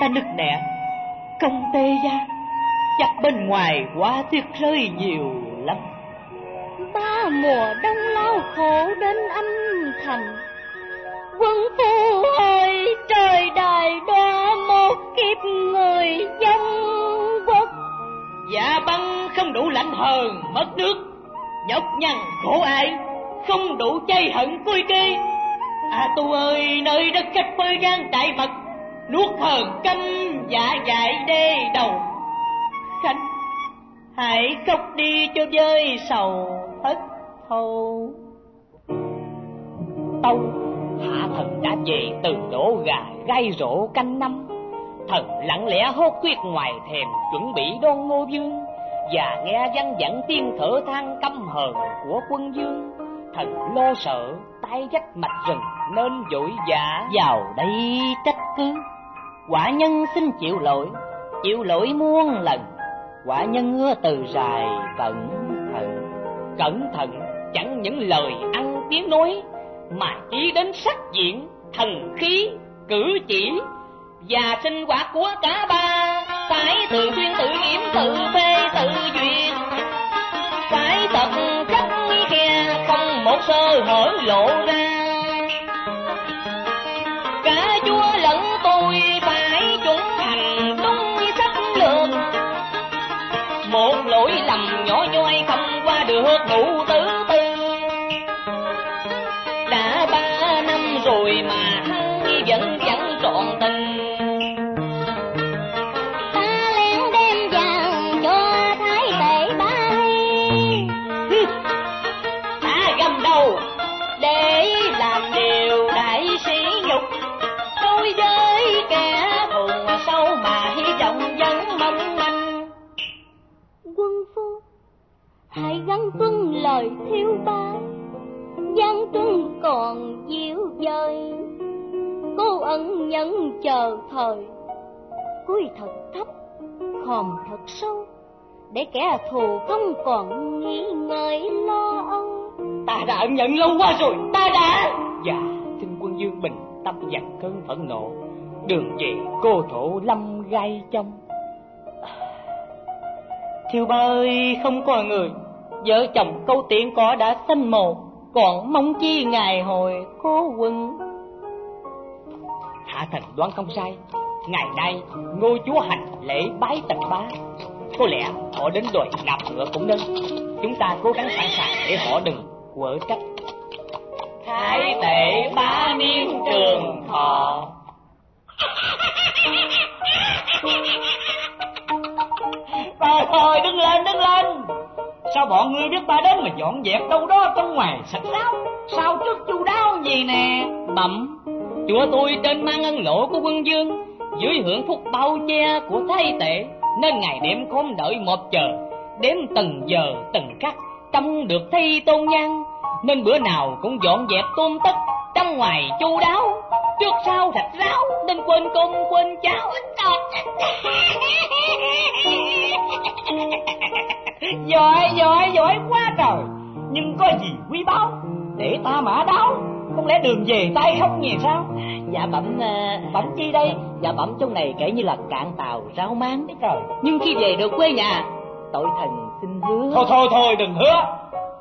ta nức nẻ. Công tê ra Chắc bên ngoài quá tuyết rơi nhiều lắm. Ba mùa đông lao khổ đến âm thành. Quân phu ơi trời đài đoa một kiếp người dân quốc. Dạ băng không đủ lạnh hờn mất nước. Nhọc nhằn khổ ai Không đủ chay hận côi kê À tu ơi nơi đất khách phơi gan đại mật Nuốt hờn canh dạ dại đê đầu. Khánh, Hãy khóc đi cho vơi sầu thất thâu. Tâu, Hạ thần đã về từ đổ gà, gai rổ canh năm. Thần lặng lẽ hốt quyết ngoài thềm, chuẩn bị đôn ngô dương Và nghe văn dẫn tiên thở than căm hờn của quân dương Thần lo sợ, tay dách mạch rừng, nên vội vã vào đây trách cứ. Quả nhân xin chịu lỗi, chịu lỗi muôn lần. Quả nhân ưa từ dài cẩn thận. Cẩn thận chẳng những lời ăn tiếng nói Mà chỉ đến sắc diện, thần khí, cử chỉ. Và sinh hoạt của cả ba Phải tự chuyên tự kiểm, tự phê, tự duyệt. Phải tận khắc khe, không một sơ hở lộ ra. Gắn tuân lời thiếu ba Giang tuân còn dịu dời. Cô ẩn nhẫn chờ thời Cúi thật thấp Khòm thật sâu Để kẻ thù không còn nghĩ ngợi lo âu. Ta đã ẩn nhận lâu quá rồi, ta đã. Dạ, xin quân dương bình tâm dằn cơn phẫn nộ. Đường về cô thổ lâm gai trong. Thiêu ba ơi, không có người Vợ chồng câu tiện có đã sanh mồ Còn mong chi ngày hồi cố quân Hạ thần đoán không sai. Ngày nay ngô chúa hành lễ bái tần bá. Có lẽ họ đến đòi nạp ngựa cũng nên. Chúng ta cố gắng sẵn sàng để họ đừng quở trách. Thái tể bá niên trường thọ. Thôi thôi đứng lên đứng lên Sao bọn ngươi biết ta đến mà dọn dẹp đâu đó trong ngoài sạch sao? Sao trước chu đáo gì nè? Bẩm Chúa tôi trên mang ân lộ của quân dương Dưới hưởng phúc bao che của thái tể Nên ngày đêm không đợi một chờ. Đếm từng giờ từng khắc Trông được thi tôn nhan Nên bữa nào cũng dọn dẹp tôn tất Trong ngoài chu đáo Trước sau sạch ráo Nên quên cơm quên cháo. Giỏi giỏi giỏi quá trời. Nhưng có gì quý báu? Để ta mã đáo. Không lẽ đường về tay không nhè sao? Dạ bẩm ờ, bẩm chi đây? Dạ bẩm trong này kể như là cạn tàu rau mang Đấy trời. Nhưng khi về được quê nhà Tội thần xin hứa. Thôi thôi thôi đừng hứa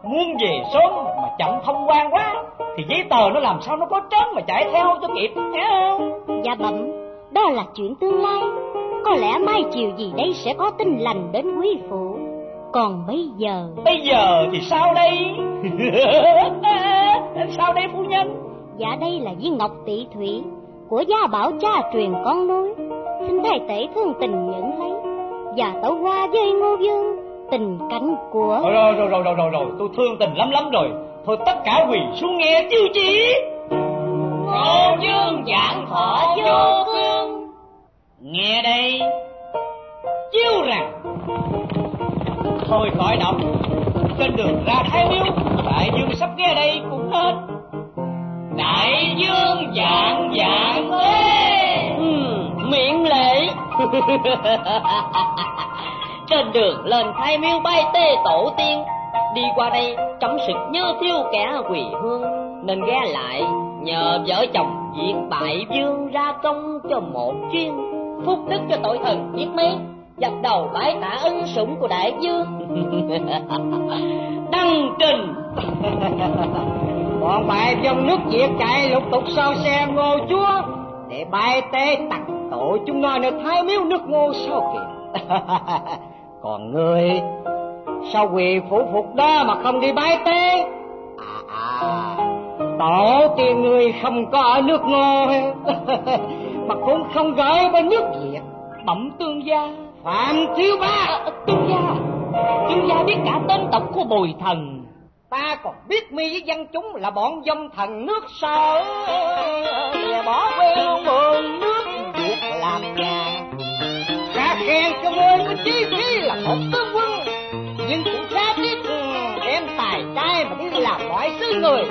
Muốn về sớm mà chậm thông quan quá Thì giấy tờ nó làm sao nó có trớn mà chạy theo cho kịp không? Dạ bẩm Đó là chuyện tương lai. Có lẽ mai chiều gì đây sẽ có tin lành đến quý phụ. Còn bây giờ Bây giờ thì sao đây? Sao đây phu nhân? Dạ đây là viên ngọc tỷ thủy Của gia bảo cha truyền con nối Xin thái tể thương tình nhận lấy Và tấu hoa với ngô dương Tình cảnh của Rồi rồi rồi rồi rồi rồi, rồi. tôi thương tình lắm lắm rồi. Thôi tất cả quỳ xuống nghe tiêu chỉ Ngô dương giảng thọ vô cương. Nghe đây. Chiêu rằng. Thôi khỏi đọc Trên đường ra Thái Miếu Đại dương sắp nghe đây cũng nên Đại dương dạng dạng thế. Ừ, Miệng lệ Trên đường lên khai miêu bay tê tổ tiên. Đi qua đây trong sự nhớ thiêu kẻ quỳ hương. Nên ghé lại, nhờ vợ chồng diện bại dương ra công cho một chuyên. Phúc đức cho tội thần biết mấy, dập đầu bái tạ ân sủng của đại dương đăng trình. Bọn bại dân nước việt chạy lục tục sau xe ngô chúa. Để bài tê tặng tội chúng nó nơi thái miếu nước ngô sao kìa. còn ngươi. Sao quỳ phủ phục đó mà không đi bái tế? À, à. Tổ tiên ngươi không có ở nước ngô mà cũng không gửi bên nước việt. Bẩm tương gia. Phạm thiếu ba. À, tương gia. Tương gia biết cả tên tộc của bồi thần. Ta còn biết mi với dân chúng là bọn dông thần nước sở. Bỏ quê mượn nước việc làm nhà khen cho môi có chi phi là một tướng quân. Nhưng cũng khá tiếc ừ, đem tài trai mà đi làm mọi xứ người.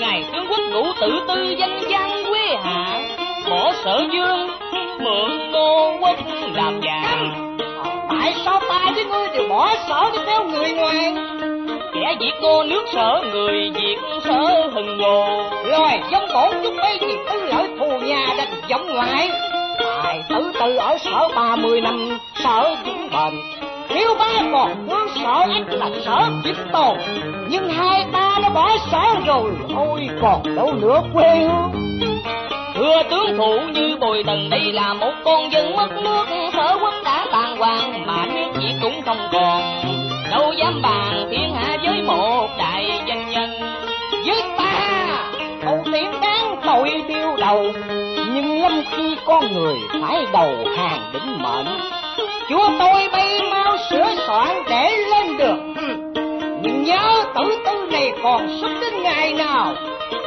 Ngài tướng quốc ngũ tự tư danh văn quê hạ bỏ sở dương, mượn ngô quốc làm nhà. Tại sao ta với ngươi đều bỏ sở đi theo người ngoài. Kẻ việt cô nước sở, người việt sở hừng hồ. Loài giống bổn chúng bây thì tư lợi thù nhà đành giọng ngoại tài tử từ ở sở ba mươi năm, sở vững bền. Thiếu ba còn hướng sở ách là sở vĩnh tồn nhưng hai ta đã bỏ sở rồi, ôi còn đâu nữa quê hương. Thưa tướng thủ như bồi tần đây là một con dân mất nước, sở quốc đã tàn hoàng, mà nước việt cũng không còn. Đâu dám bàn thiên hạ với một đại danh nhân. Với ta hậu tiện đáng tội tiêu đầu nhưng lâm khi con người phải đầu hàng đỉnh mệnh, chúa tôi bay mau sửa soạn để lên được. Nhưng nhớ tử tư này còn xuất đến ngày nào,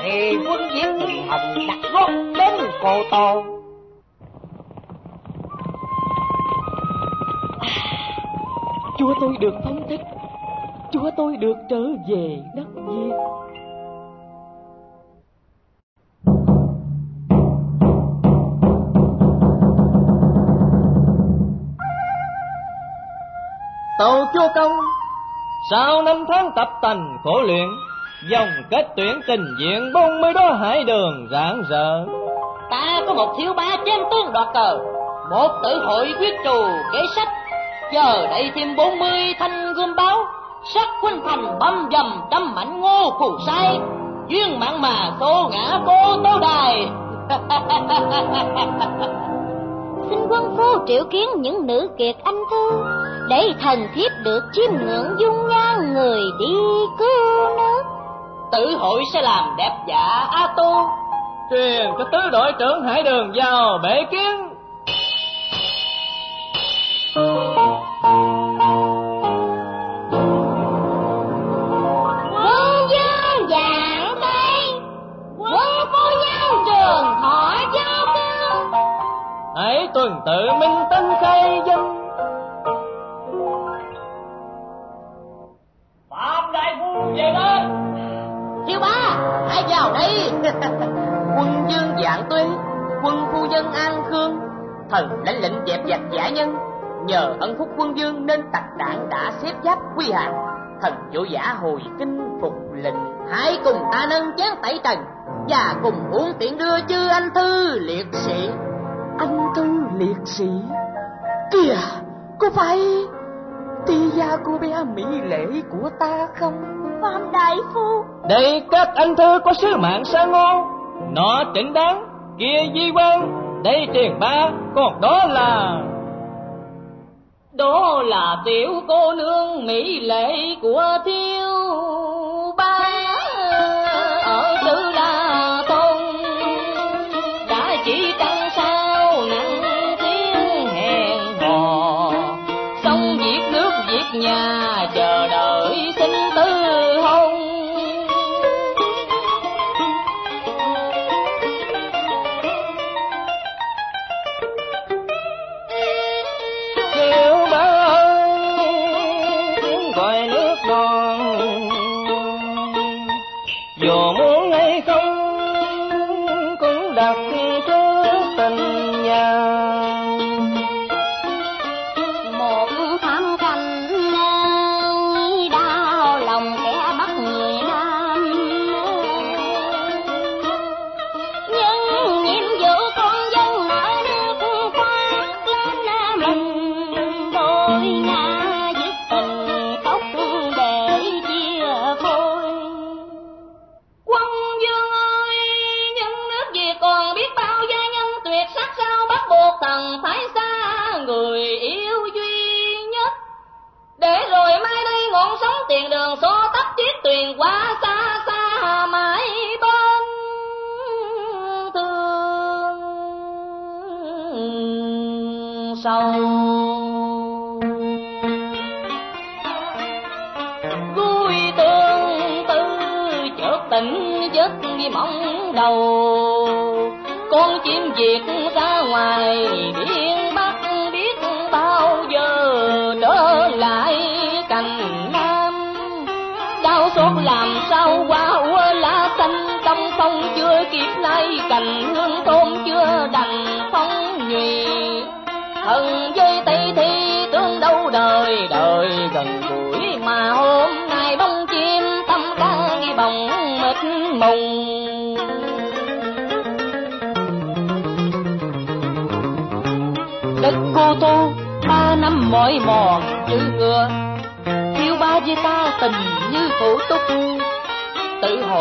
thì quân việt hồng đặt gót đến cô tô. Chúa tôi được phóng thích, chúa tôi được trở về đất việt tàu chúa công, sau năm tháng tập tành khổ luyện, dòng kết tuyển trình diện bốn mươi đó hải đường rạng rỡ. Ta có một thiếu bá chém tướng đoạt cờ, một tử hội quyết trù kế sách. Giờ đây thêm bốn mươi thanh gươm báo, sắc khuynh thành băm dầm trăm mảnh ngô phù sai. Duyên mạng mà xô ngã cô tấu đài. xinh quân phu triệu kiến những nữ kiệt anh thư, để thần thiếp được chiêm ngưỡng dung nhan người đi cứu nước. Tử hội sẽ làm đẹp dạ a tu. Truyền cho tứ đội trưởng hải đường vào bể kiến. Hãy tuần tự minh tân khai danh phạm đại phu về đây. Thiếu bá hãy vào đây. Quân dương dạng tuế quân phu nhân an khương. Thần lãnh lệnh dẹp dạch giả nhân. Nhờ ân phúc quân dương nên tặc đảng đã xếp giáp quy hàng. Thần võ giả hồi kinh phục lệnh. Hãy cùng ta nâng chén tẩy trần và cùng uống tiện đưa chư anh thư liệt sĩ anh tư liệt sĩ. Kìa có phải ti gia cô bé mỹ lệ của ta không? Phạm đại phu. Đây các anh thư có sứ mạng sang ngô nó trịnh đáng kia di quan đây tiền ba còn đó là đó là tiểu cô nương mỹ lệ của thiếu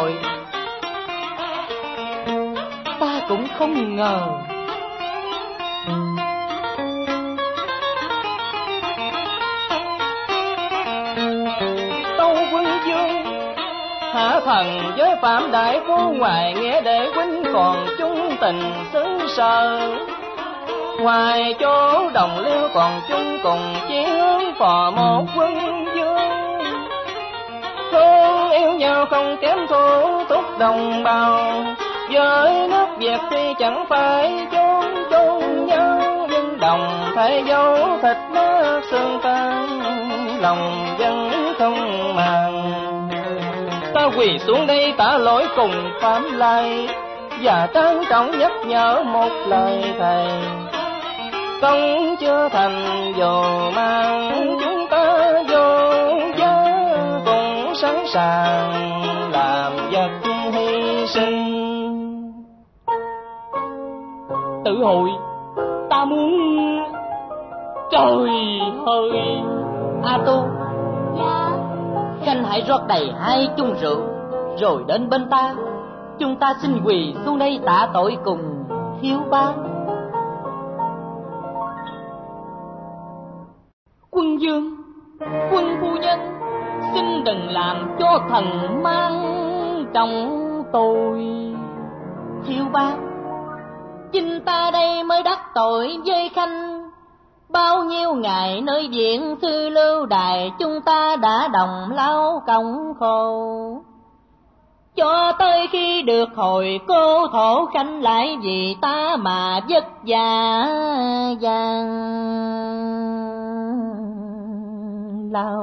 rồi. Ta cũng không ngờ. Tâu quân dương hạ thần với phạm đại phu ngoài nghĩa đệ huynh còn chung tình xứ sờ ngoài chỗ đồng liêu còn chung cùng chí hướng phò một quân yêu nhau không kém thu túc đồng bào. Với nước Việt tuy chẳng phải chốn chôn nhau, nhưng đồng thể dấu thịt nước xương tan, lòng dân không màng. Ta quỳ xuống đây tả lỗi cùng phạm lai, và trân trọng nhắc nhở một lời thầy công chưa thành dù mang chúng sàng làm vật hy sinh. Tự hội ta muốn trời ơi a tu. Dạ. Khanh hãy rót đầy hai chung rượu rồi đến bên ta. Chúng ta xin quỳ xuống đây tạ tội cùng thiếu ba quân dương quân phu nhân xin đừng làm cho thần mang trong tôi. Thiếu ba chinh ta đây mới đắc tội với khanh. Bao nhiêu ngày nơi viện sư lưu đài, chúng ta đã đồng lao cộng khổ. Cho tới khi được hồi cô thổ khanh lại vì ta mà vất vả vàng lao.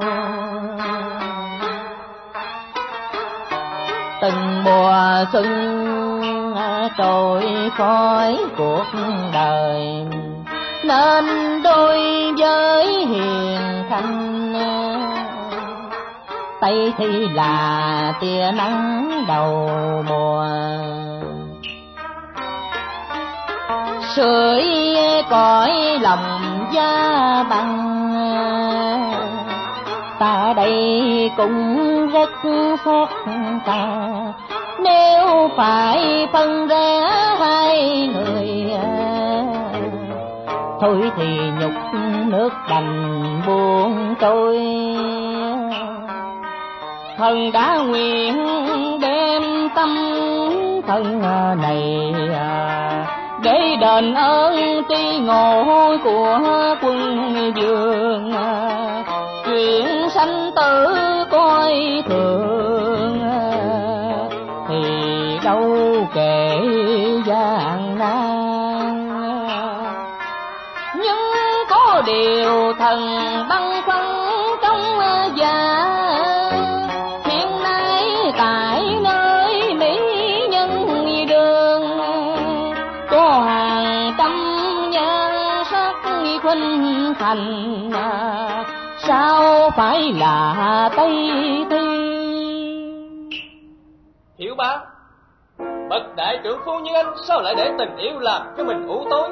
Từng mùa xuân trôi khỏi cuộc đời. Nên đôi với hiền thanh, tây thì là tia nắng đầu mùa. Sưởi cõi lòng da bằng ta đây cũng rất xót xa. Nếu phải phân ra hai người, thôi thì nhục nước đành buông trôi. Thần đã nguyện đem tâm thân này, để đền ơn tri ngộ của quân dương sanh tử coi thường. Thì đâu kể gian nan. Nhưng có điều thần băng sao phải là tây thi? Hiểu bá. Bậc đại trưởng phu như anh sao lại để tình yêu làm cho mình ủ tối?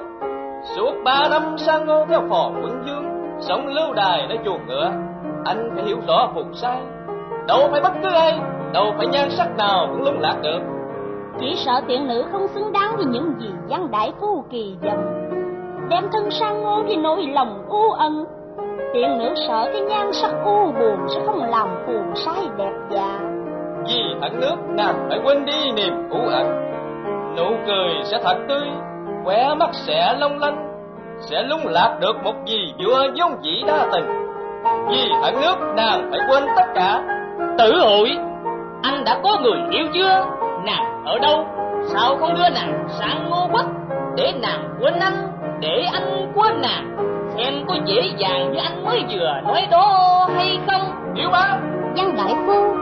Suốt ba năm sang ngô theo phò quân dương sống lưu đài nơi chuồng ngựa. Anh phải hiểu rõ phục sai. Đâu phải bất cứ ai đâu phải nhan sắc nào cũng lung lạc được. Chỉ sợ tiện nữ không xứng đáng với những gì văn đại phu kỳ vọng Đem thân sang ngô vì nỗi lòng u ân Tiện nữ sợ cái nhan sắc u buồn sẽ không làm phù sai đẹp dạ. Vì ẩn nước nàng phải quên đi niềm u ẩn. Nụ cười sẽ thật tươi, khỏe mắt sẽ long lanh, sẽ lung lạc được một gì giữa vốn dĩ đa tình. Vì ẩn nước nàng phải quên tất cả. Tử hội, anh đã có người yêu chưa? Nàng ở đâu? Sao không đưa nàng sang ngô quốc để nàng quên anh, để anh quên nàng? Xem có dễ dàng như anh mới vừa nói đó hay không? Thiếu bá. Văn đại phu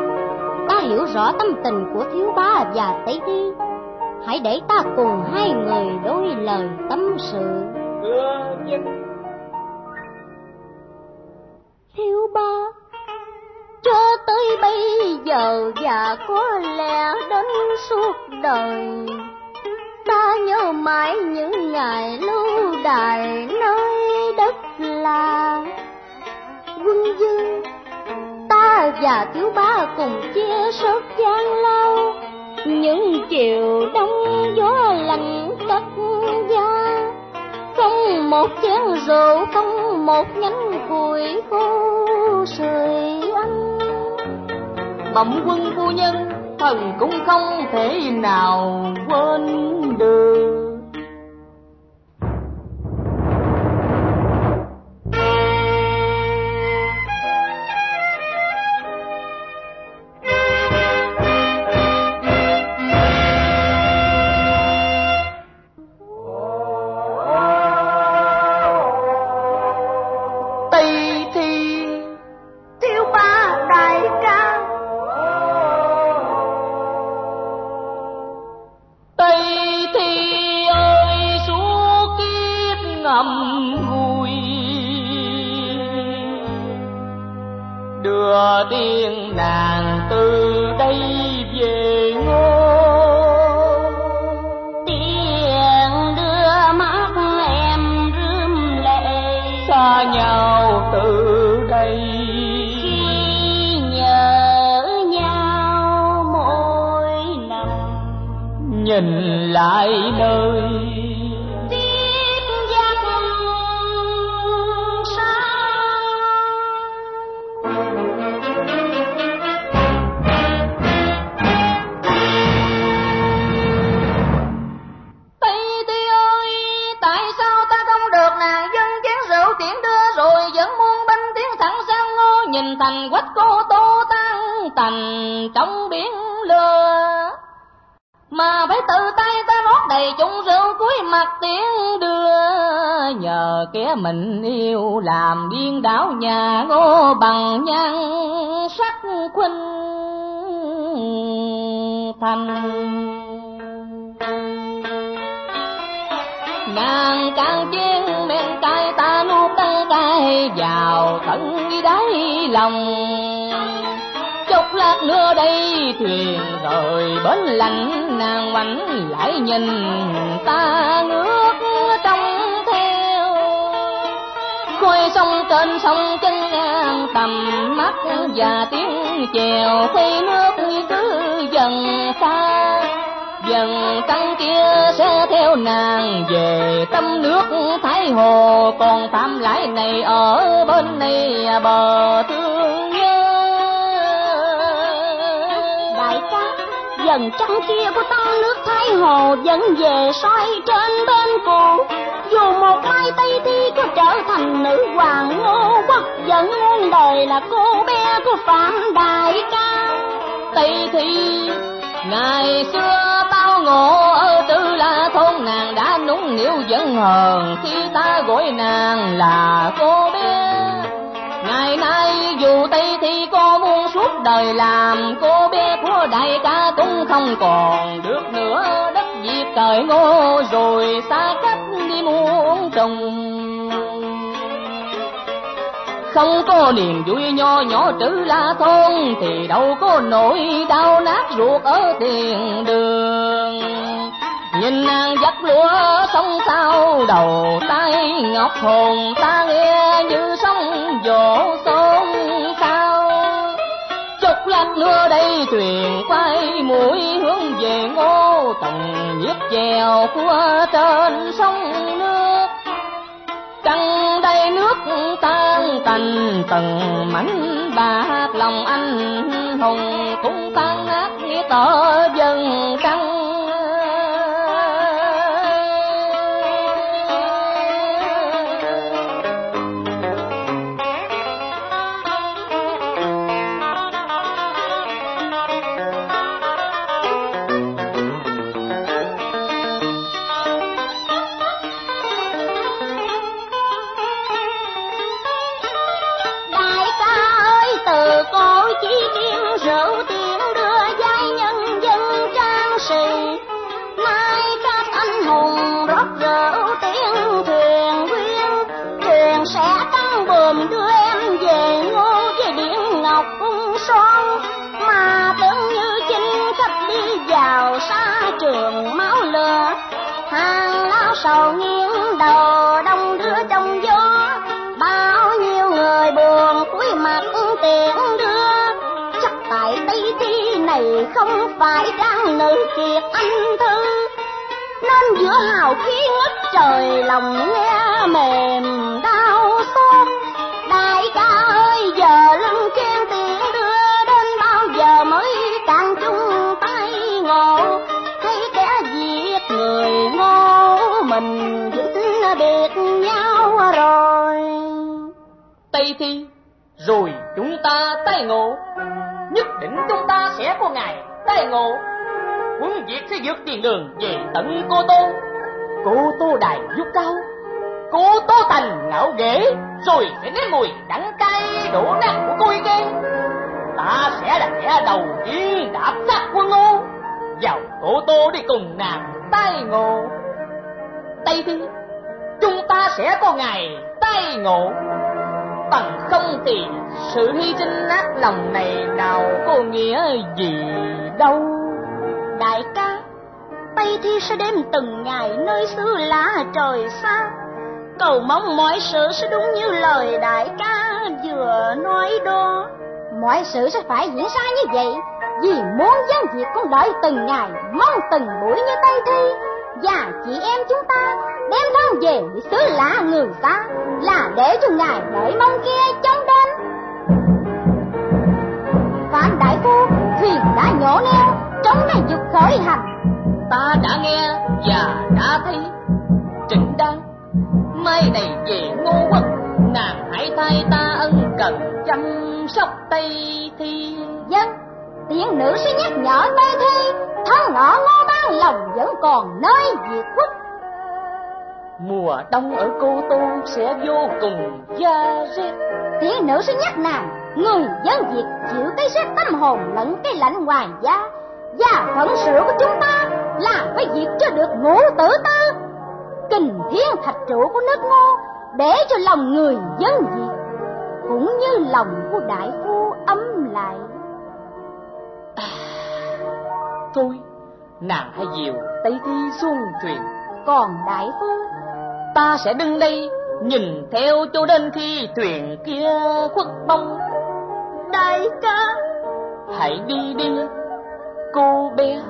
ta hiểu rõ tâm tình của thiếu bá và tây thi. Hãy để ta cùng hai người đôi lời tâm sự. Thưa thiếu ba cho tới bây giờ và có lẽ đến suốt đời ta nhớ mãi những ngày lưu đài nơi là quân dân, ta và thiếu ba cùng chia sớt gian lao. Những chiều đông gió lạnh cất da. Không một chén rượu, không một nhánh củi khô sưởi ấm bẩm quân phu nhân, thần cũng không thể nào quên được. Kẻ mình yêu làm điên đảo nhà ngô bằng nhan sắc khuynh thành. Nàng càng chiên men cay ta nuốt tay cay vào tận đáy lòng. Chốc lát nữa đây thuyền rời bến lạnh, nàng ngoảnh lại nhìn ta ngứa khôi sông trên sông chân ngang, tầm mắt và tiếng chèo khi nước cứ dần xa. Dần trăng kia sẽ theo nàng về tâm nước thái hồ, còn tam lãi này ở bên này à, bờ thương nhớ. Đại ca, dần trăng kia của ta nước thái hồ vẫn về soi trên bên cũ. Dù một mai tây thiên có trở thành nữ hoàng ngô quốc, vẫn muôn đời là cô bé của phạm đại ca. Tây thi ngày xưa bao ngộ ở tư la thôn, nàng đã núng níu vẫn hờn khi ta gọi nàng là cô bé. Ngày nay dù tây thi có muốn suốt đời làm cô bé của đại ca cũng không còn được nữa. Đất diệt trời ngô rồi xa cách đi muôn trùng không có niềm vui nho nhỏ trữ la thôn, thì đâu có nỗi đau nát ruột ở tiền đường. Nhìn nàng dắt lúa sông sao, đầu tay ngọc hồn ta nghe như sóng vỗ sông sao chốc lát nữa đây thuyền quay mũi hướng về ngô, tầng nhiếp chèo của trên sông nước trăng đây nước tan tành từng mảnh bạc lòng anh hùng cũng tan nát nghĩa tỏ dân trăng. Trời lòng nghe mềm đau xót đại ca ơi giờ lưng chen tiền đưa đến bao giờ mới càng chung tay ngộ thấy kẻ giết người ngô mình vĩnh biệt nhau rồi Tây Thi, rồi chúng ta tay ngộ. Nhất định chúng ta sẽ có ngày tay ngộ. Quân Việt sẽ vượt tiền đường về tận Cô Tô. Cô Tô đài vút cao. Cô Tô thành ngạo ghế, rồi sẽ nếm mùi đắng cay đổ nát của côi ghen. Ta sẽ là kẻ đầu tiên đạp sát quân Ngô vào Cô Tô đi cùng nàng tay ngộ. Tây Thi, chúng ta sẽ có ngày tay ngộ bằng không thì sự hy sinh nát lòng này nào có nghĩa gì đâu đại ca tây thi sẽ đem từng ngày nơi xứ lá trời xa. Cầu mong mọi sự sẽ đúng như lời đại ca vừa nói đó mọi sự sẽ phải diễn ra như vậy, vì muốn dân việt con đợi từng ngày, mong từng buổi như tây thi. Và chị em chúng ta đem thân về xứ lá người ta, là để cho ngài đợi mong kia trong đêm. Phạm đại phu, thuyền đã nhổ neo, trống này dục khởi hành ta đã nghe và đã thấy. Trịnh đan mai này về ngô quốc nàng hãy thay ta ân cần chăm sóc tây thi dân tiên nữ sẽ nhắc nhở tây thi thân ngọ ngô ban lòng vẫn còn nơi diệt quốc. Mùa đông ở cô tô sẽ vô cùng da rét tiên nữ sẽ nhắc nàng người dân việt chịu cái rét tâm hồn lẫn cái lạnh ngoài da và phận sự của chúng ta là phải diệt cho được ngũ tử tư kình thiên thạch trụ của nước ngô để cho lòng người dân việt cũng như lòng của đại phu ấm lại. À, thôi nàng hãy dìu tây thi xuống thuyền. Còn đại phu? Ta sẽ đứng đây nhìn theo cho đến khi thuyền kia khuất bóng đại ca! Hãy đi đi cô bé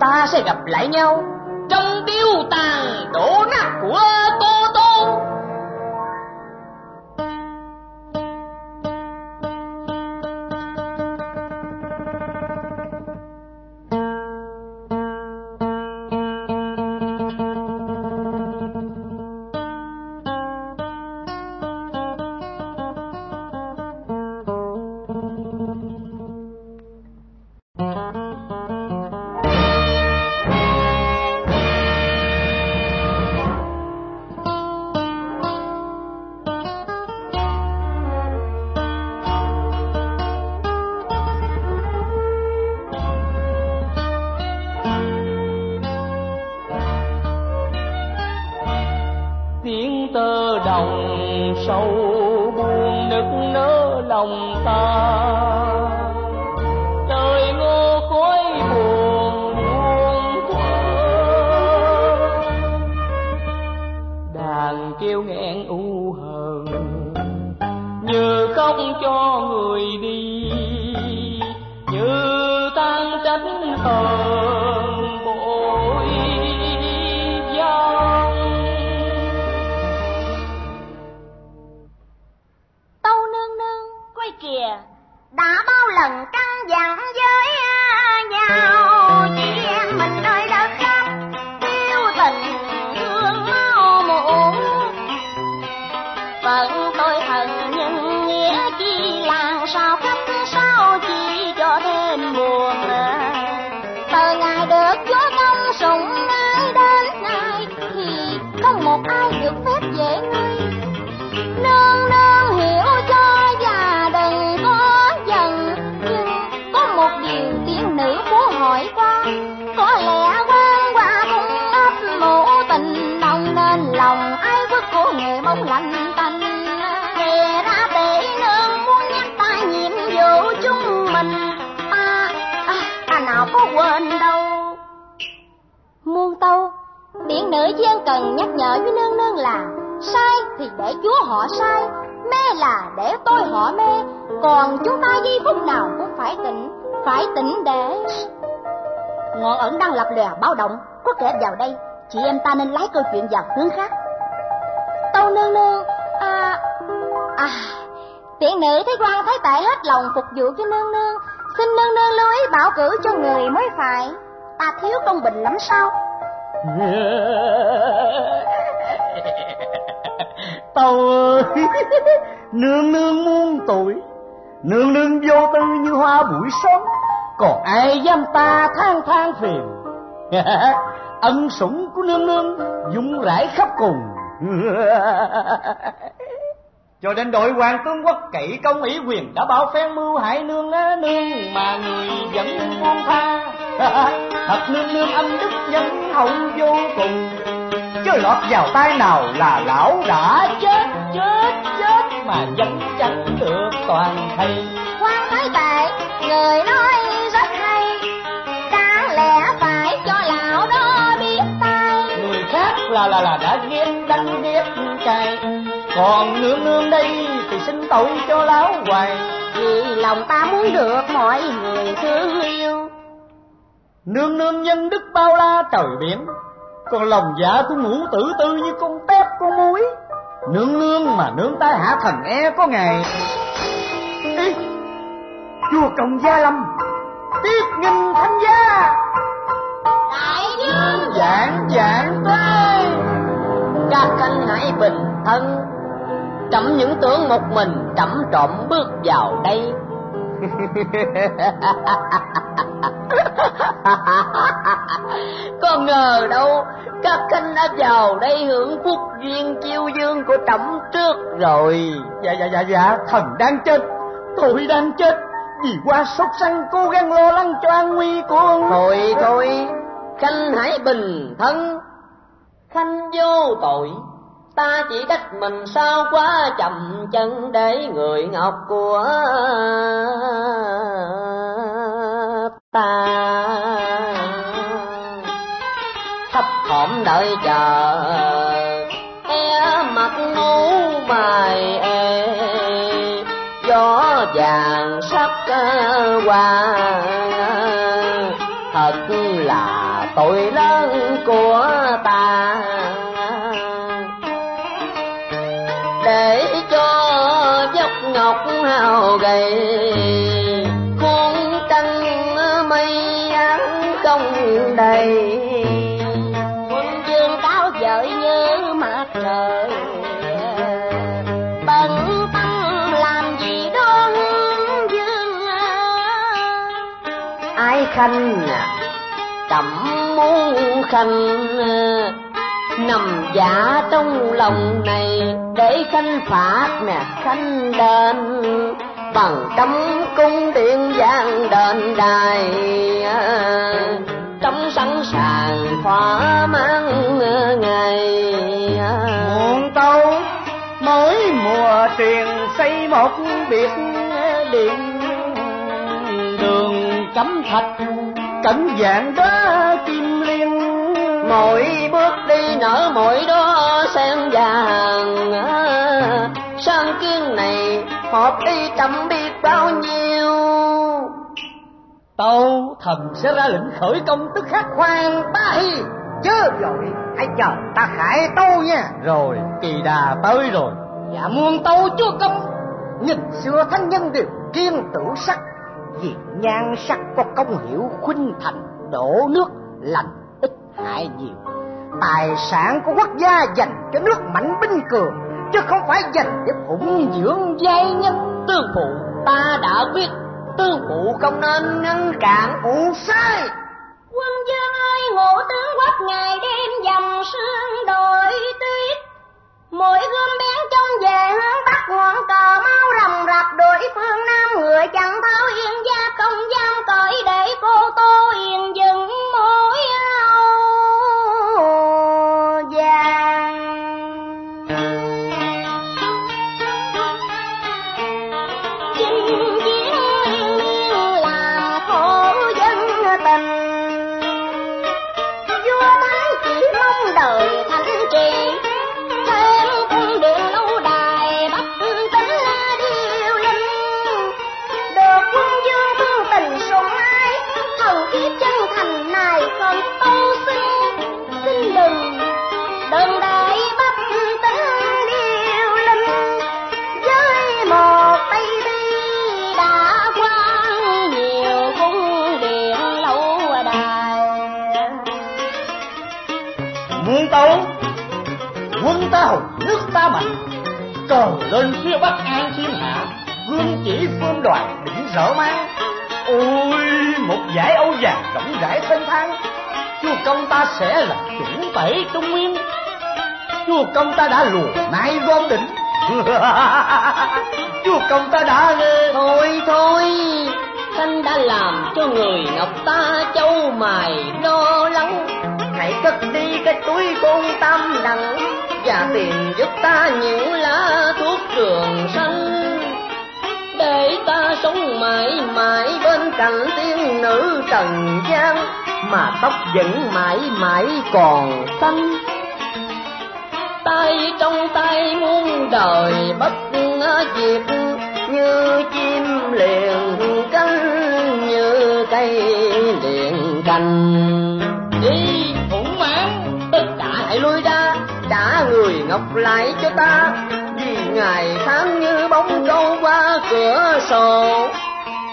ta sẽ gặp lại nhau trong tiêu tàn đổ nát của cô tô. Đã bao lần căng dặn với nhau chị em mình ơi điện cần nhắc nhở với nương nương là, sai thì để chúa họ sai, mê là để tôi họ mê, còn chúng ta giây phút nào cũng phải tỉnh phải tỉnh để ngọn ẩn đang lập lòe báo động, có kẻ vào đây, chị em ta nên lái câu chuyện vào hướng khác. Tâu nương nương à à tiện nữ thấy quan thấy tệ hết lòng phục vụ cho nương nương, xin nương nương lưu ý bảo cử cho người mới phải. Ta thiếu công bình lắm sao? Tao ơi, nương nương muôn tuổi nương nương vô tư như hoa buổi sớm. Còn ai dám ta than than phiền? Ân sủng của nương nương dũng rải khắp cùng cho đến đội hoàng tướng quốc kỵ công ủy quyền đã bảo phen mưu hại nương á nương mà người vẫn buông tha. Thật nương nương âm đức nhân hậu vô cùng. Chứ lọt vào tay nào là lão đã chết chết chết mà vẫn chẳng được toàn thây quan thái tệ người nói rất hay. Đáng lẽ phải cho lão đó biết tay người khác là là là đã ghét đắng ghét cay còn nương nương đây thì xin tội cho lão hoài. Vì lòng ta muốn được mọi người thương yêu. Nương nương nhân đức bao la trời biển còn lòng dạ tôi ngủ tử tư như con tép con muối. Nương nương mà nương tai hạ thần e có ngày. Ý, vua công gia lâm tiết nghinh thánh gia. Đại dương dạng dạng tới các khanh hãy bình thân trẫm những tưởng một mình trẫm trộm bước vào đây. Có ngờ đâu các khanh đã vào đây hưởng phúc duyên chiêu dương của trẫm trước rồi. Dạ dạ dạ dạ thần đang chết tôi đang chết vì qua sốt săn cố gắng lo lắng cho an nguy của thôi thôi khanh hãy bình thân. Khanh vô tội ta chỉ trách mình sao quá, chậm chân để người ngọc của ta. Thấp thỏm đợi chờ e mặt ngủ mài ê. Gió vàng sắp e, qua. Thật là tội lớn của ta. Ngọc gầy khuôn trăng mây án không đầy. Quân dương cao vợi như mặt trời bận tâm làm gì đó hướng dương à? ai khanh à? Muốn khanh à? Nằm giả trong lòng này, để khanh phạt nè khanh đền. Bằng tấm cung điện giang đền đài trong sẵn sàng thỏa mãn ngày muộn tâu, mới mùa truyền xây một biệt điện. Đường cấm thạch cẩn dạng đá kim mỗi bước đi nở mỗi đó sen vàng. Sang kiên này họp đi trầm biết bao nhiêu. Tâu thần sẽ ra lệnh khởi công tức khắc. Khoan ba hi chớ rồi hãy chờ ta khải tâu nha. Rồi kỳ đà tới rồi. Dạ muôn tâu chúa công nhìn xưa thánh nhân đều kiên tử sắc. Vì nhan sắc có công hiệu khuynh thành đổ nước lành hại nhiều. Tài sản của quốc gia dành cho nước mạnh binh cường, chứ không phải dành để phụng dưỡng giai nhân. Tư phụ ta đã biết, tư phụ không nên ngăn cản phụ sai. Quân dân ơi ngũ tướng quốc ngày đêm dầm sương đổi tuyết. Mỗi gươm bén trong về hướng bắc ngọn cờ mau rầm rập đội phương nam ngựa chẳng tháo yên gia công giam cõi để cô tô yên dừng. Lên phía bắc an thiên hạ Vương chỉ phương đoàn đỉnh sở mang. Ôi một giải âu vàng rộng rãi thanh thang Chúa công ta sẽ là chủ tể Trung Nguyên. Chúa công ta đã lùa nai gom đỉnh. Chúa công ta đã Thôi thôi Khanh đã làm cho người ngọc ta châu mài lo lắng. Hãy cất đi cái túi con tâm đặng và tìm giúp ta những lá thuốc trường sanh. Để ta sống mãi mãi bên cạnh tiên nữ trần gian, Mà tóc vẫn mãi mãi còn xanh. Tay trong tay muôn đời bất diệt, như chim liền cánh như cây liền cành. Trả người ngọc lại cho ta. Vì ngày tháng như bóng câu qua cửa sổ.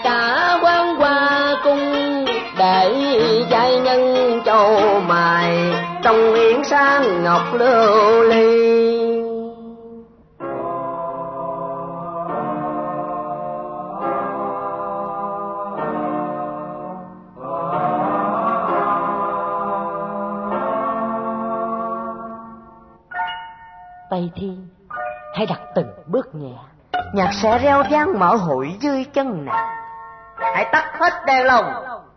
Cả quan hoa cung để giai nhân châu mài, trong yến sang ngọc lưu ly. Tây Thiên. Hãy đặt từng bước nhẹ. Nhạc sẽ reo vang mở hội dưới chân nàng. Hãy tắt hết đèn lồng.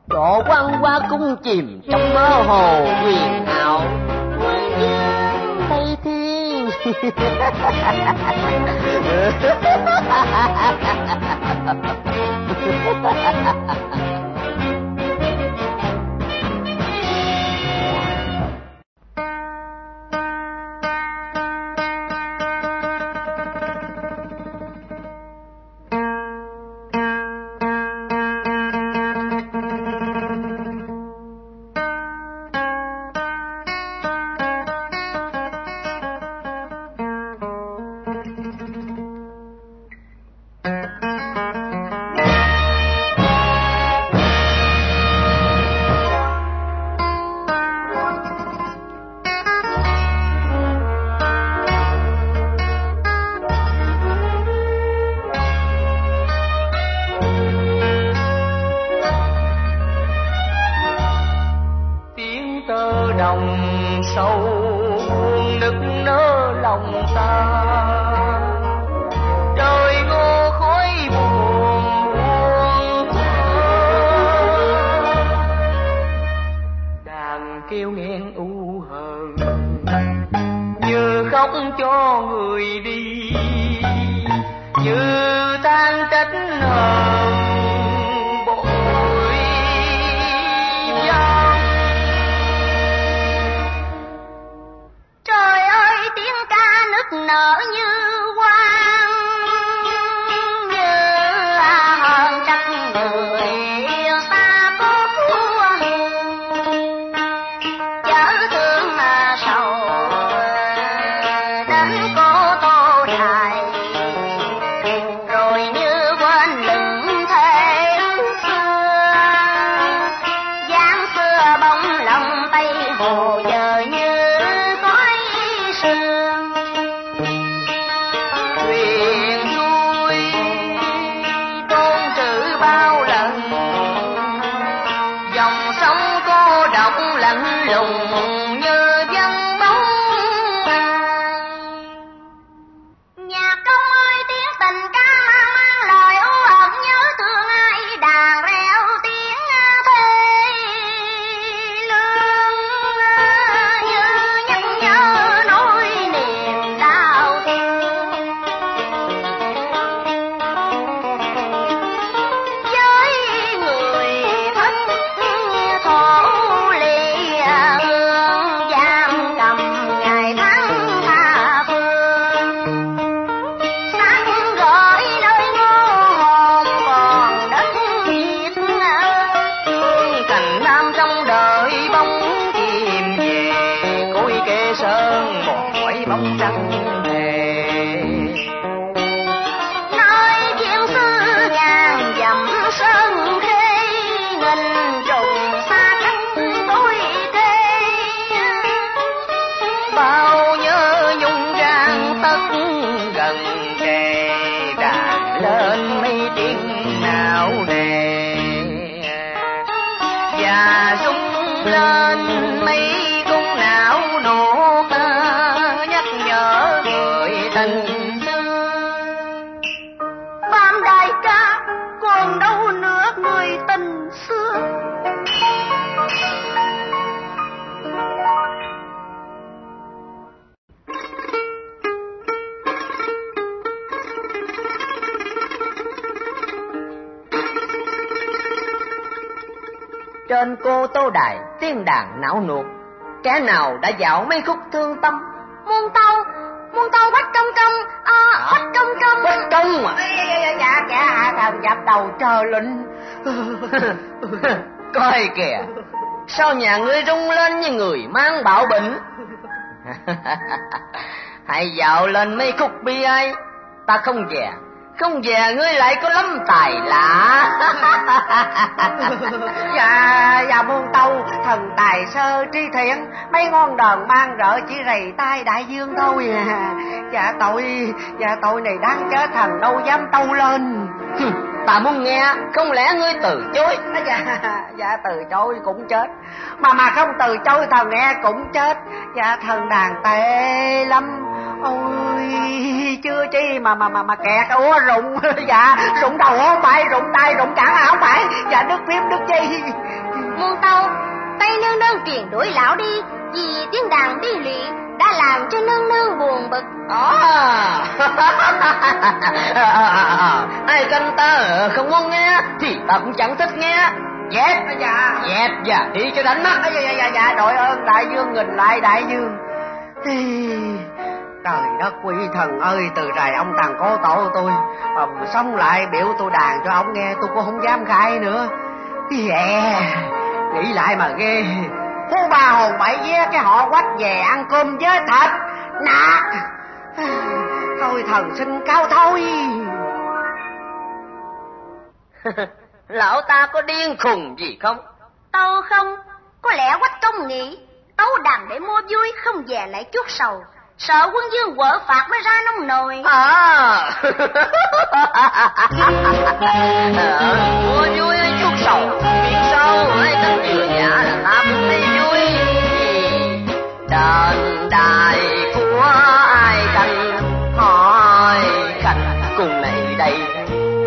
Độ quan qua cung chìm trong mơ hồ huyền ảo. Tây Thiên. tiếng cho người và sung lên. Trên cô tô đài tiên đàn não nuột. Kẻ nào đã dạo mấy khúc thương tâm? Muôn tâu Muôn tâu quách công công À quách công công. Quách công à? Dạ dạ hạ thần dập đầu chờ lệnh Coi kìa Sao nhà ngươi rung lên như người mang bạo bệnh Hãy dạo lên mấy khúc bi ai Ta không về Không về ngươi lại có lắm tài lạ. Dạ dạ muôn tâu thần tài sơ tri thiện. Mấy ngón đờn mang rợ chỉ rầy tay đại dương thôi. À. Dạ tội dạ tội này đáng chết thần đâu dám tâu lên Ta muốn nghe Không lẽ ngươi từ chối. Dạ dạ từ chối cũng chết. Mà mà không từ chối thần nghe cũng chết. Dạ thần đàn tệ lắm. Ôi chưa chi mà mà mà mà kẹt. Úa rụng dạ rụng đầu không phải rụng tay rụng à không phải. Dạ đứt phím đứt chi. Muôn tâu Tây nương nương truyền đuổi lão đi Vì tiếng đàn bi lụy Đã làm cho nương nương buồn bực. À. Ai canh ta không muốn nghe Thì ta cũng chẳng thích nghe. Dẹp. Dạ. Dẹp và đi cho đánh mắt. Dạ dạ dạ dạ đội ơn đại dương nghìn lại đại dương. Trời đất quý thần ơi từ rày ông tàng cố tổ tôi mà sống lại biểu tôi đàn cho ông nghe tôi cũng không dám khai nữa. Dạ. Nghĩ lại mà ghê phú ba hồn bảy vía cái họ quách về ăn cơm với thịt. Nạt thôi thần xin cáo thôi. Lão ta có điên khùng gì không? Tâu không. Có lẽ quách công nghĩ Tấu đàn để mua vui không về lại chút sầu. Sợ quân dương quở phạt mới ra nông nồi. À. Mua vui chút sầu? Biết sao? Ai tất vừa nhã là Đền đài của ai canh Hỏi canh cùng này đây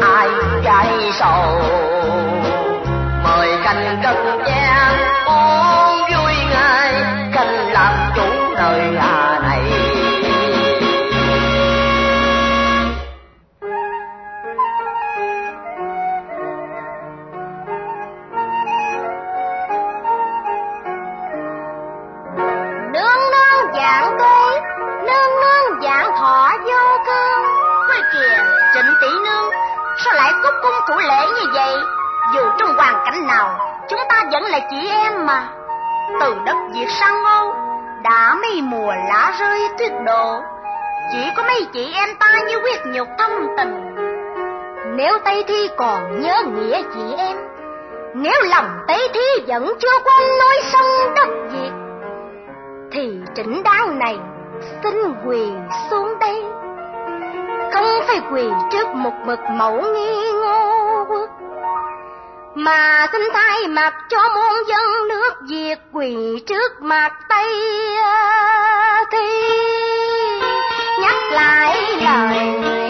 Ai gái sầu Mời canh cân nhé. Lại cúc cung thủ lễ như vậy Dù trong hoàn cảnh nào Chúng ta vẫn là chị em mà. Từ đất Việt sang Âu, Đã mấy mùa lá rơi tuyết độ Chỉ có mấy chị em ta như quyết nhục thông tình. Nếu Tây Thi còn nhớ nghĩa chị em Nếu lòng Tây Thi vẫn chưa quên nối sông đất Việt thì trịnh đan này xin quỳ xuống đây không phải quỳ trước một bậc mẫu nghi ngô. Mà xin thay mặt cho muôn dân nước Việt quỳ trước mặt Tây à, Thi. Nhắc lại lời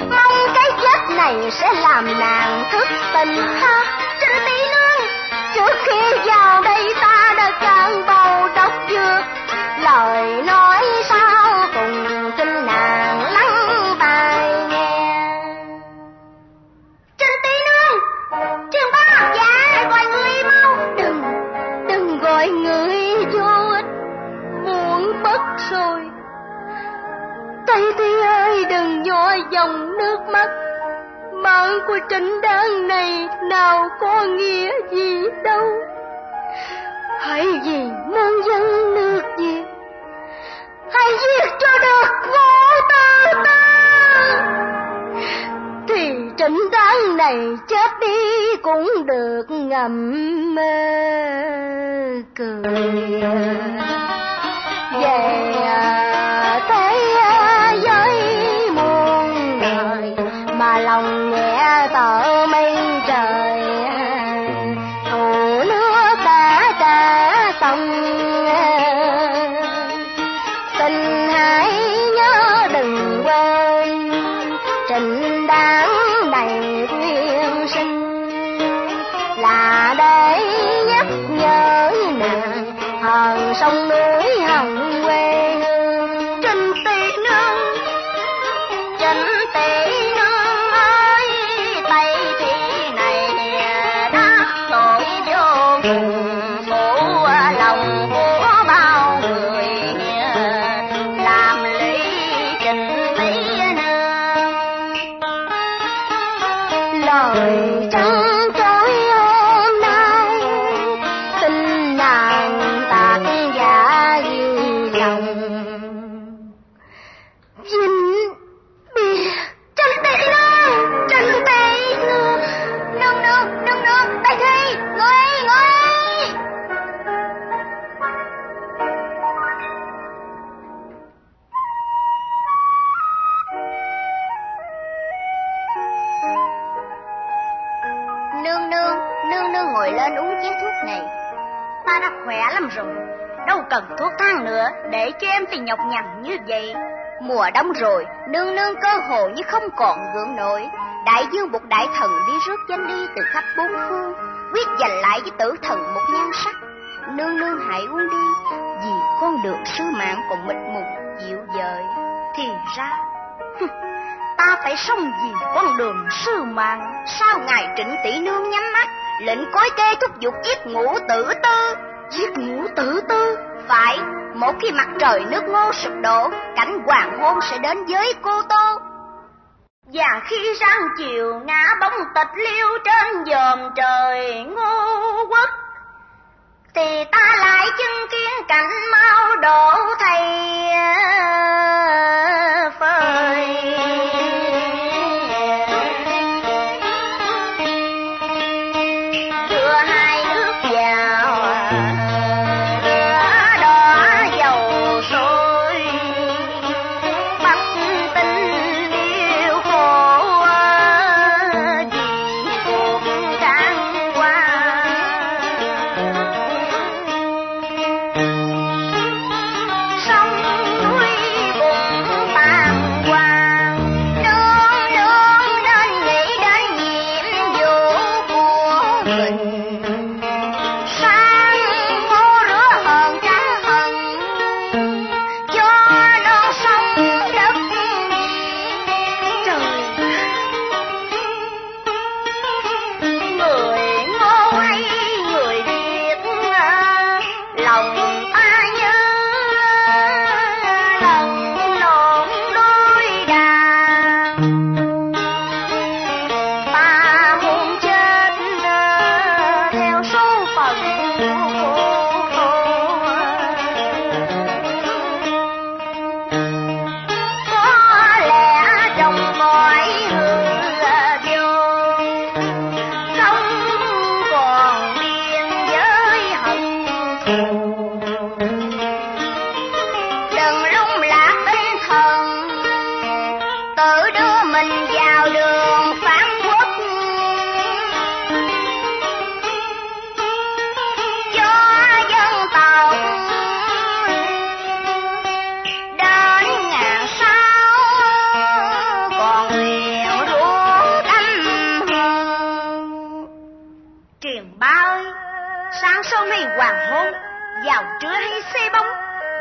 mong cái chết này sẽ làm nàng thức tình ha. Trước khi vào đây ta mạng của trịnh đan này nào có nghĩa gì đâu. Hãy vì muôn dân nước việt hãy giết cho được ngô tư ta. Thì trịnh đan này chết đi cũng được ngậm cười. Về thế Đã khỏe lắm rồi, đâu cần thuốc thang nữa để cho em thì nhọc nhằn như vậy. Mùa đông rồi, nương nương cơ hồ như không còn gượng nổi. Đại dương một đại thần đi rước danh đi từ khắp bốn phương, quyết giành lại với tử thần một nhan sắc. Nương nương hãy uống đi, vì con đường sứ mạng còn mịt mùng dịu dời. Thì ra, ta phải sống vì con đường sư mạng sao ngài trịnh tỷ nương nhắm mắt lệnh cối kê thúc giục giết ngũ tử tư giết ngũ tử tư. Phải, một khi mặt trời nước ngô sụp đổ, cảnh hoàng hôn sẽ đến với cô tô. Và khi răng chiều ngã bóng tịch liêu trên dòm trời ngô quốc, thì ta lại chứng kiến cảnh mau đổ thầy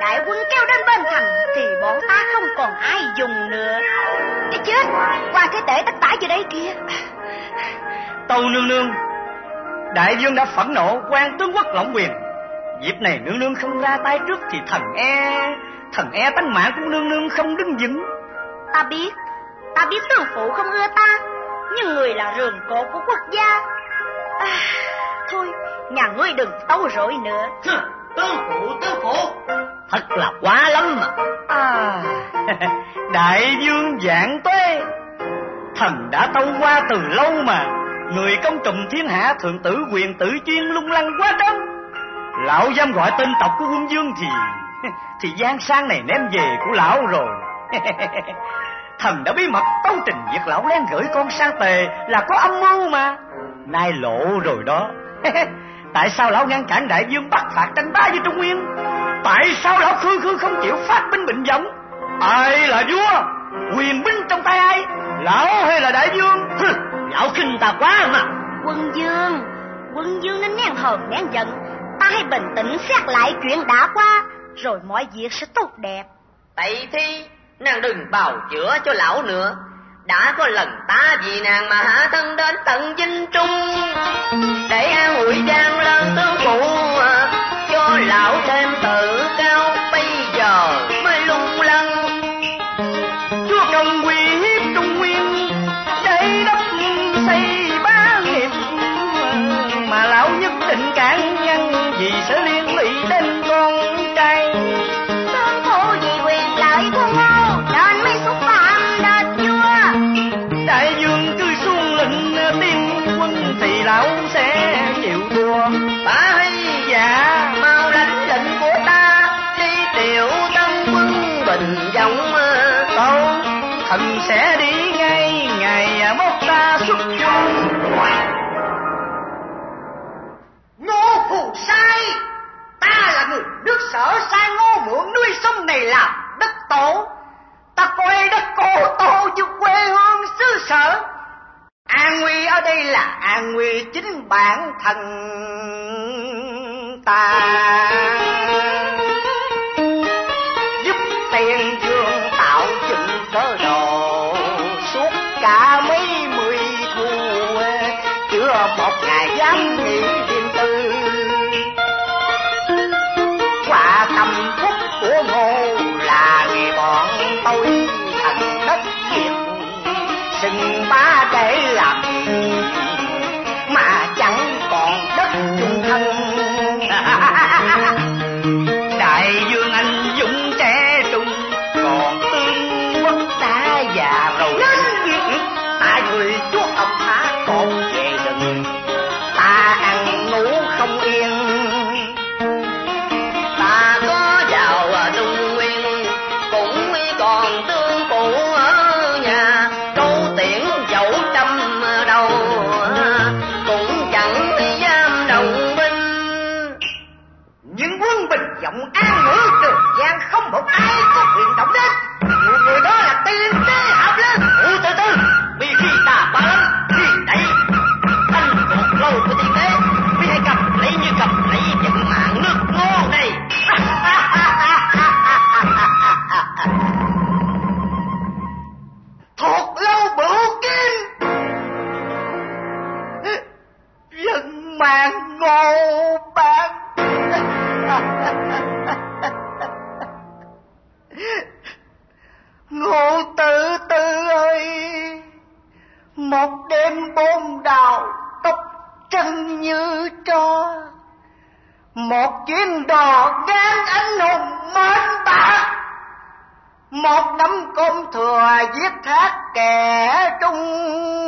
đại quân kéo đến bên thành thì bọn ta không còn ai dùng nữa. Cái chết, qua cái tể tất tả về đây kìa. Tâu nương nương, đại vương đã phẫn nộ quan tướng quốc lộng quyền. Dịp này nương nương không ra tay trước thì thần e, thần e tánh mạng của nương nương không đứng vững. Ta biết, ta biết tướng phụ không ưa ta, nhưng người là rường cột của quốc gia. À, thôi, nhà ngươi đừng tâu rối nữa. Tướng phụ, tướng phụ. Thật là quá lắm mà. À, đại vương giảng tuế. Thần đã tâu qua từ lâu mà. Người công trùm thiên hạ thượng tử quyền tử chuyên lung lăng quá trống. Lão dám gọi tên tộc của quân dương thì thì giang sang này ném về của lão rồi. Thần đã bí mật tâu trình việc lão len gửi con sang tề là có âm mưu mà. Nay lộ rồi đó. Tại sao lão ngăn cản đại vương bắt phạt tranh bá với Trung Nguyên? Tại sao lão khư khư không chịu phát binh bệnh giống? Ai là vua? Quyền binh trong tay ai? Lão hay là đại vương? Hừ, lão khinh ta quá mà. Quân dương, quân dương nên nén hờn nén giận. Ta hãy bình tĩnh xét lại chuyện đã qua, rồi mọi việc sẽ tốt đẹp. Vậy thì nàng đừng bào chữa cho lão nữa. Đã có lần ta vì nàng mà hạ thân đến tận dinh trung. Để an ủi trang lớn tướng phụ, Cho lão thêm tự cao, bây giờ mới lung lăng. Chúa công quy hiếp Trung Nguyên, Để đắp xây này làm đất tổ. Ta coi đất cổ tổ như quê hương xứ sở. An nguy ở đây là an nguy chính bản thân ta. Công thừa giết thác kẻ trung.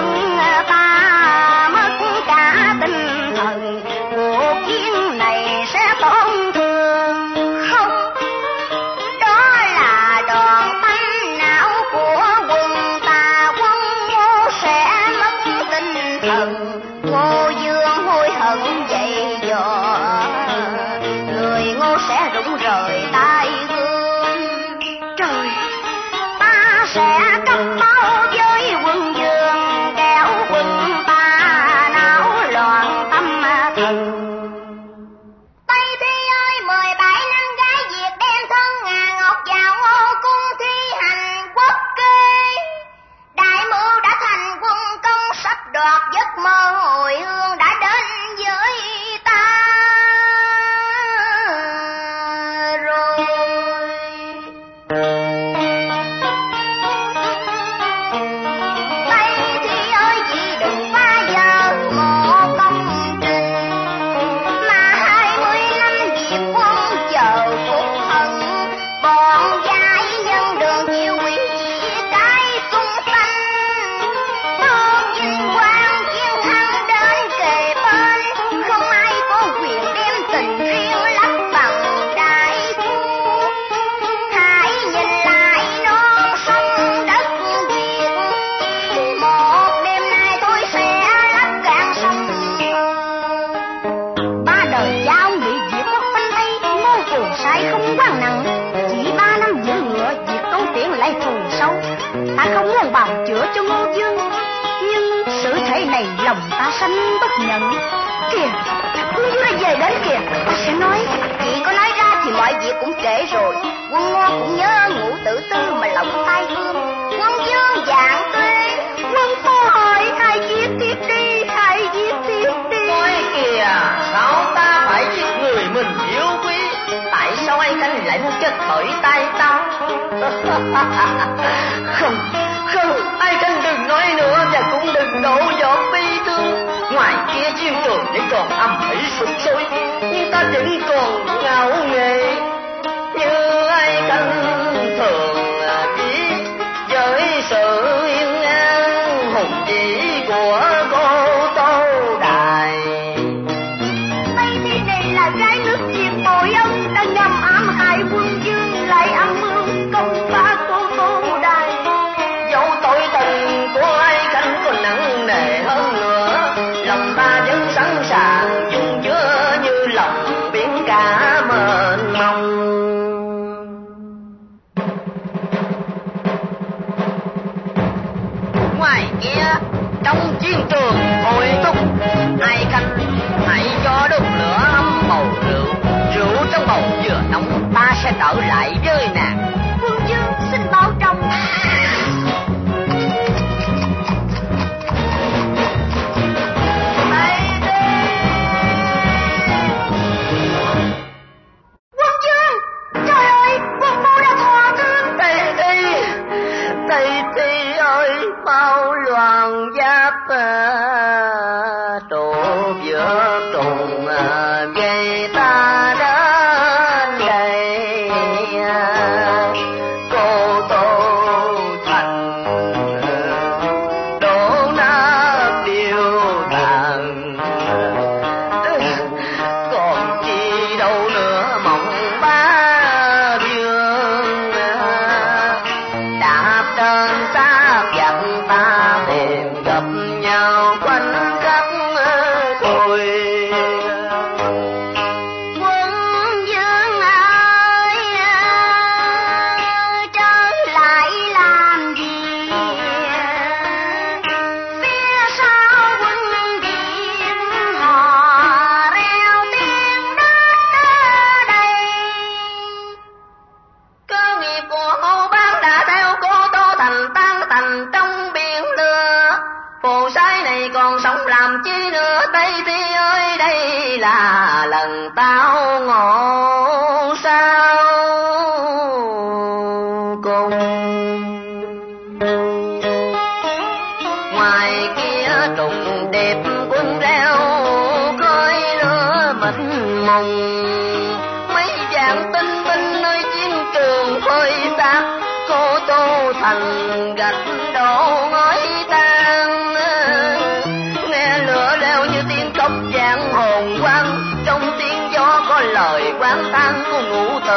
Dương Soy un caterito sẽ ở lại rơi nè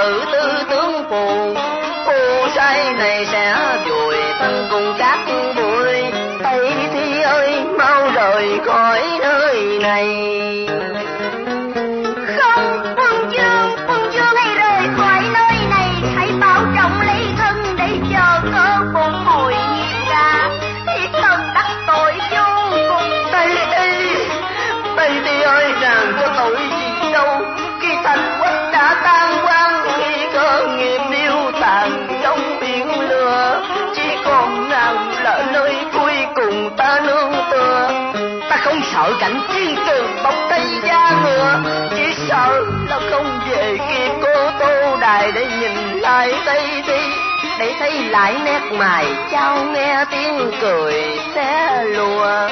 tử không về kia cô tô đài để nhìn lại tây thi. Để thấy lại nét mày trao nghe tiếng cười xé lùa.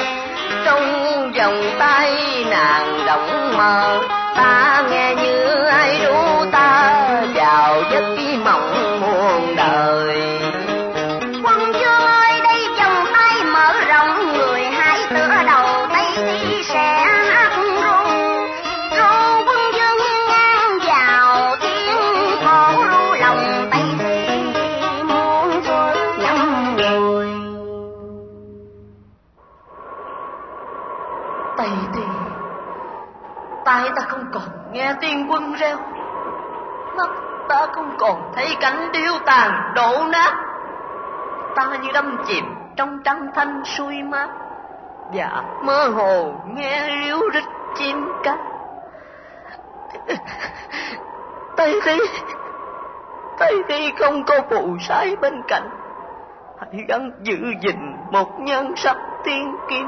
Trong vòng tay nàng động mơ ta nghe như ai đu ta vào giấc mộng muôn đời. nghe tiên quân reo. Mắt ta không còn thấy cảnh điêu tàn, đổ nát. Ta như đâm chìm trong trăng thanh xuôi mát. Và mơ hồ nghe ríu rít chim ca tây thi tây thi không có phụ sai bên cạnh. Hãy gắn giữ gìn một nhân sắc tiên kiên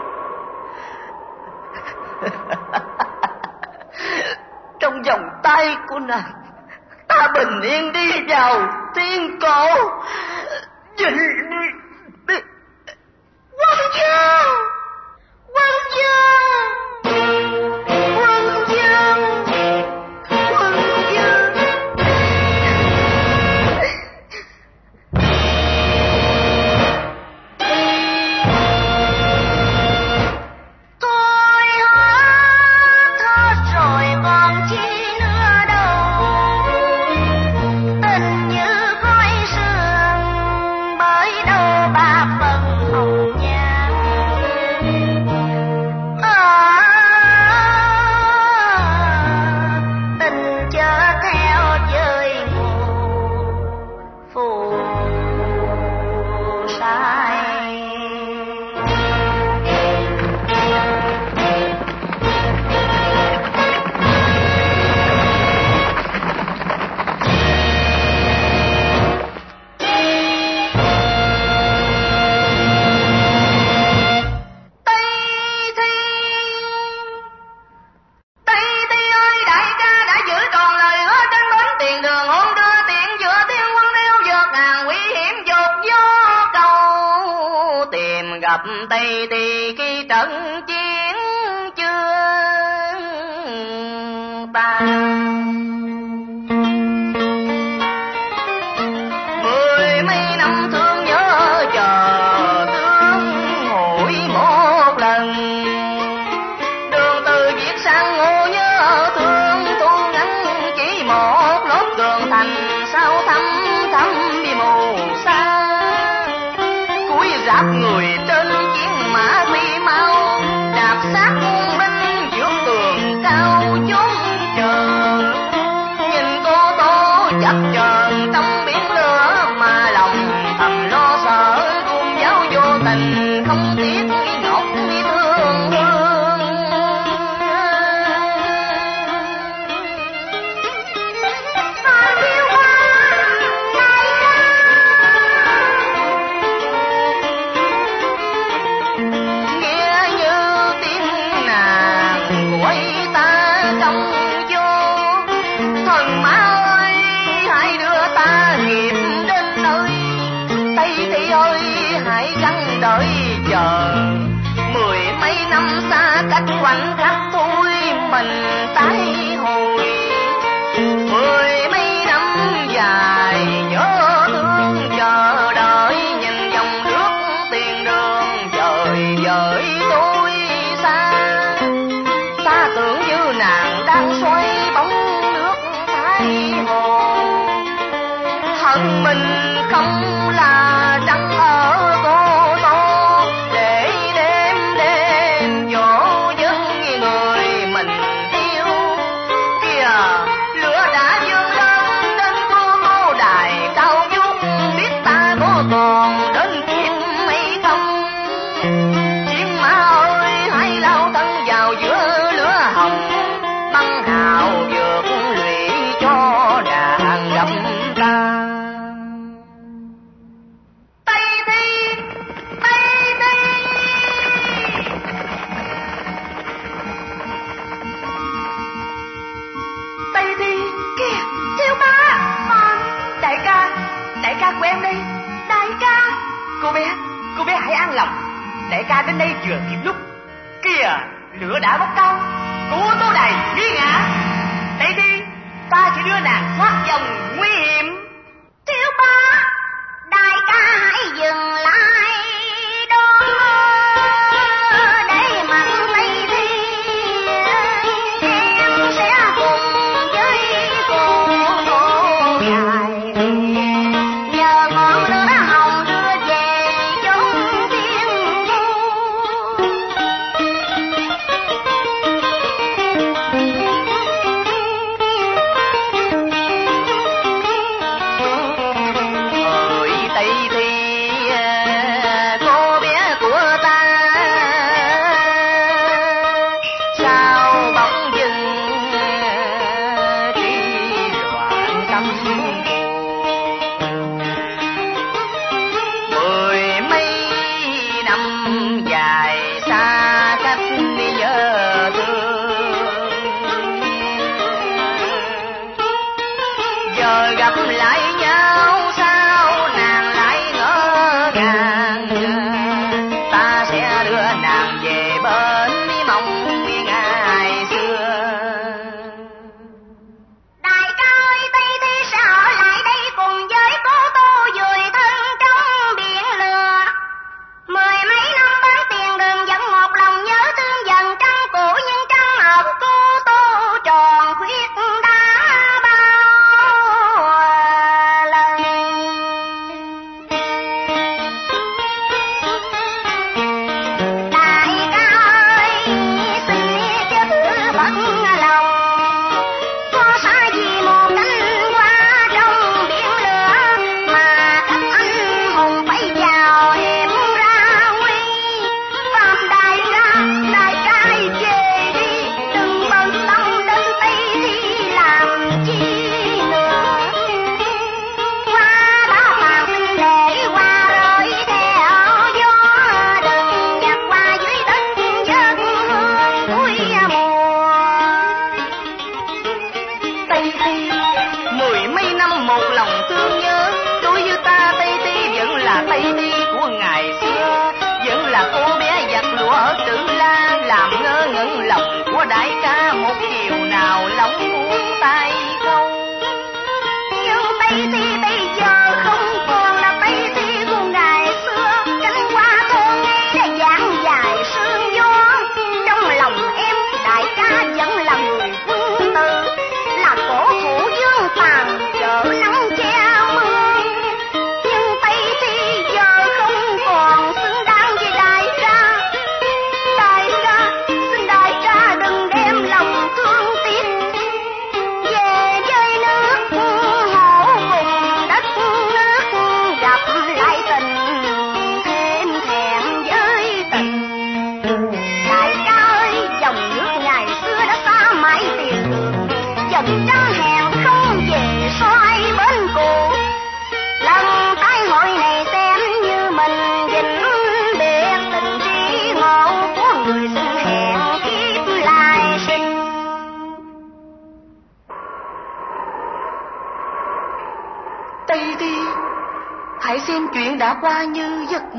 trong vòng tay của nàng ta bình yên đi vào thiên cổ vĩnh quá cha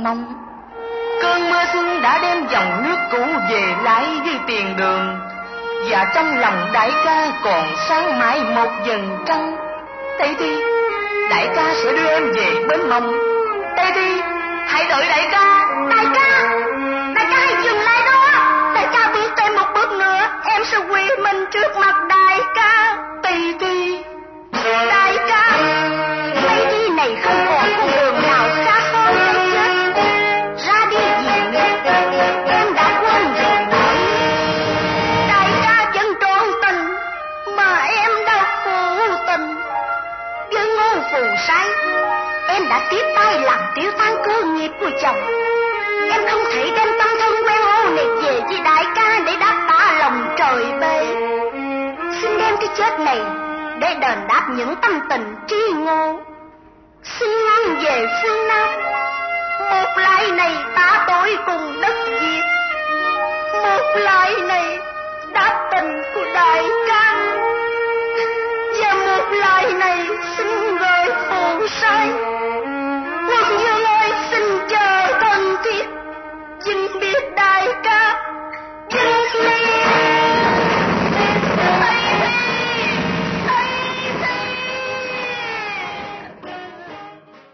nông. Cơn mưa xuân đã đem dòng nước cũ về lại ghi tiền đường, và trong lòng đại ca còn sáng mãi một dần trăng. Tây thi, đại ca sẽ đưa em về bến mông tây thi, hãy đợi đại ca. Đại ca đại ca hãy dừng lại đó. Đại ca bước thêm một bước nữa, em sẽ quỳ mình trước mặt đại ca. Tây thi, đại ca. đã tiếp tay làm tiêu tan cơ nghiệp của chồng. Em không thể đem tâm thân quen ô này về với đại ca để đáp tả lòng trời bê xin đem cái chết này để đền đáp những tâm tình tri ngô. Xin ngăn về phương nam, một lại này ta tối cùng đất diệt một lại này đáp tình của đại ca và một lời này xin gửi phù sai. Quân dương ơi, xin chờ thần thiết xin biết đại ca kinh lý